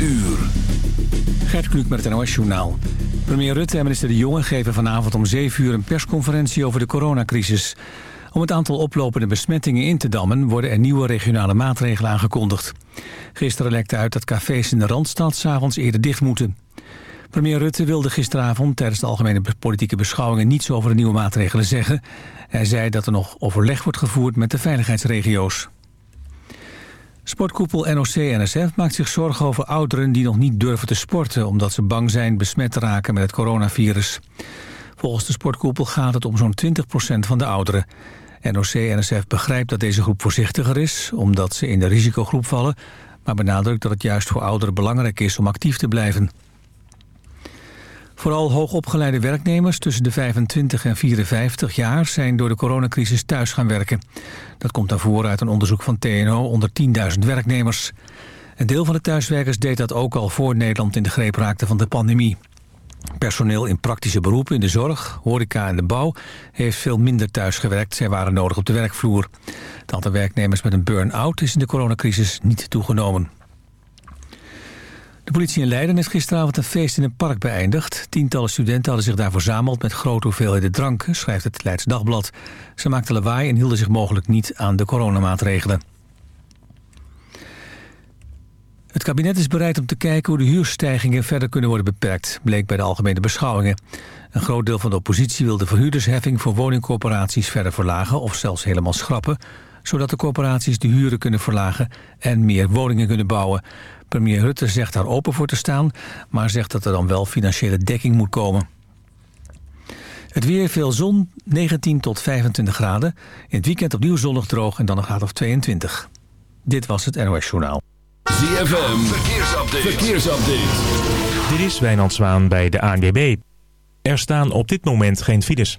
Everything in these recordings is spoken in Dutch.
uur. Gert Kluk met het NOS Journaal. Premier Rutte en minister De Jonge geven vanavond om 7 uur een persconferentie over de coronacrisis. Om het aantal oplopende besmettingen in te dammen worden er nieuwe regionale maatregelen aangekondigd. Gisteren lekte uit dat cafés in de Randstad s'avonds eerder dicht moeten. Premier Rutte wilde gisteravond tijdens de algemene politieke beschouwingen niets over de nieuwe maatregelen zeggen. Hij zei dat er nog overleg wordt gevoerd met de veiligheidsregio's. Sportkoepel NOC-NSF maakt zich zorgen over ouderen die nog niet durven te sporten... omdat ze bang zijn besmet te raken met het coronavirus. Volgens de sportkoepel gaat het om zo'n 20% van de ouderen. NOC-NSF begrijpt dat deze groep voorzichtiger is... omdat ze in de risicogroep vallen... maar benadrukt dat het juist voor ouderen belangrijk is om actief te blijven. Vooral hoogopgeleide werknemers tussen de 25 en 54 jaar... zijn door de coronacrisis thuis gaan werken. Dat komt naar voren uit een onderzoek van TNO onder 10.000 werknemers. Een deel van de thuiswerkers deed dat ook al voor Nederland in de greep raakte van de pandemie. Personeel in praktische beroepen in de zorg, horeca en de bouw... heeft veel minder thuis gewerkt. Zij waren nodig op de werkvloer. Het aantal werknemers met een burn-out is in de coronacrisis niet toegenomen. De politie in Leiden heeft gisteravond een feest in een park beëindigd. Tientallen studenten hadden zich daar verzameld met grote hoeveelheden drank, schrijft het Leids Dagblad. Ze maakten lawaai en hielden zich mogelijk niet aan de coronamaatregelen. Het kabinet is bereid om te kijken hoe de huurstijgingen verder kunnen worden beperkt, bleek bij de algemene beschouwingen. Een groot deel van de oppositie wil de verhuurdersheffing voor woningcorporaties verder verlagen of zelfs helemaal schrappen, zodat de corporaties de huren kunnen verlagen en meer woningen kunnen bouwen. Premier Rutte zegt daar open voor te staan, maar zegt dat er dan wel financiële dekking moet komen. Het weer veel zon, 19 tot 25 graden. In het weekend opnieuw zonnig droog en dan een graad of 22. Dit was het NOS Journaal. ZFM, verkeersupdate. verkeersupdate. Dit is Wijnand Zwaan bij de ANWB. Er staan op dit moment geen files.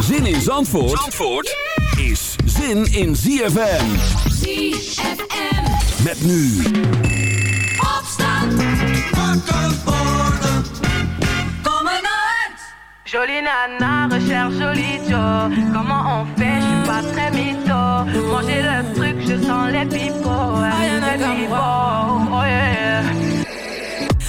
Zin in Zandvoort, Zandvoort is zin in ZFM. ZFM. Met nu. Opstand. Wakker worden. Kom uit. Jolie nana, recherche jolie Joe. Comment on fait, je suis pas très mytho. Manger le truc, je sens les pipots. Les pipots, oh yeah.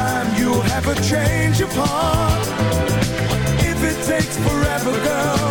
time you'll have a change of heart. If it takes forever, girl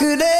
그래.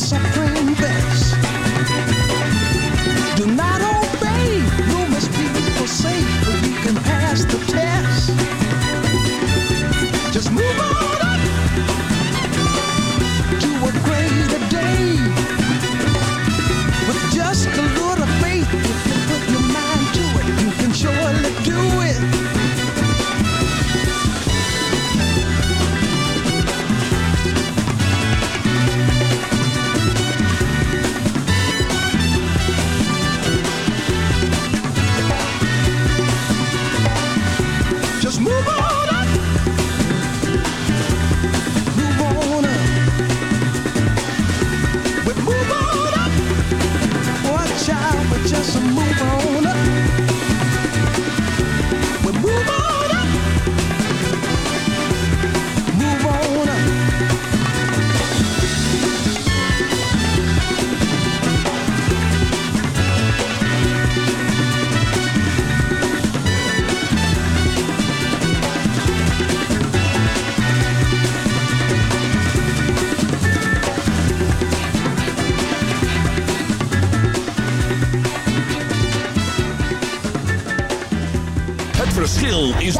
suffering.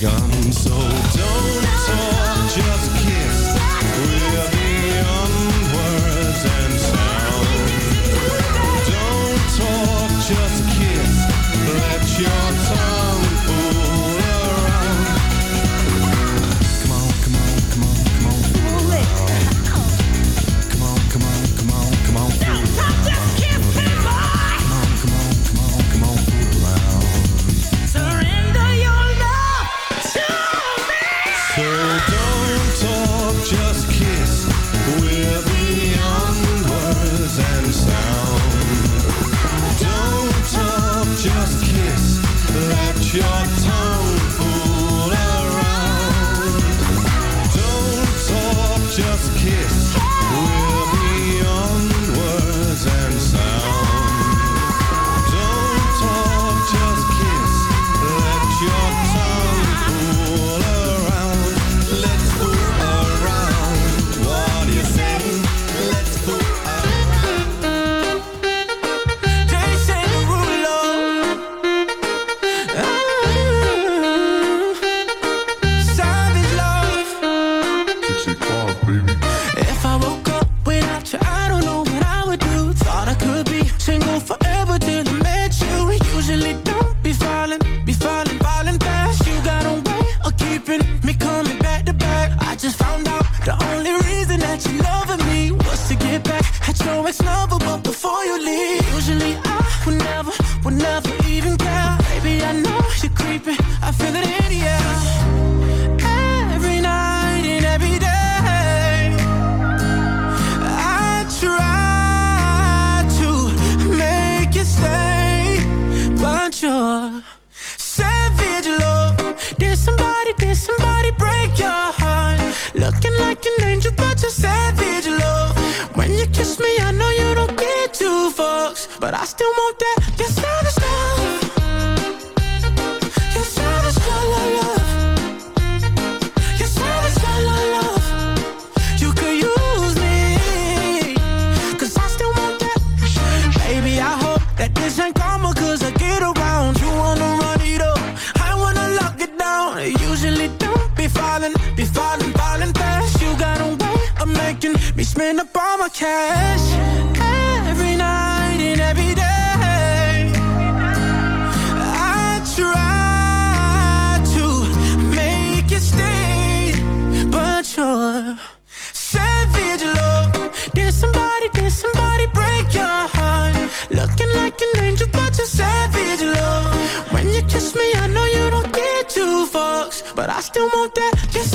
gone. But I still want that. Just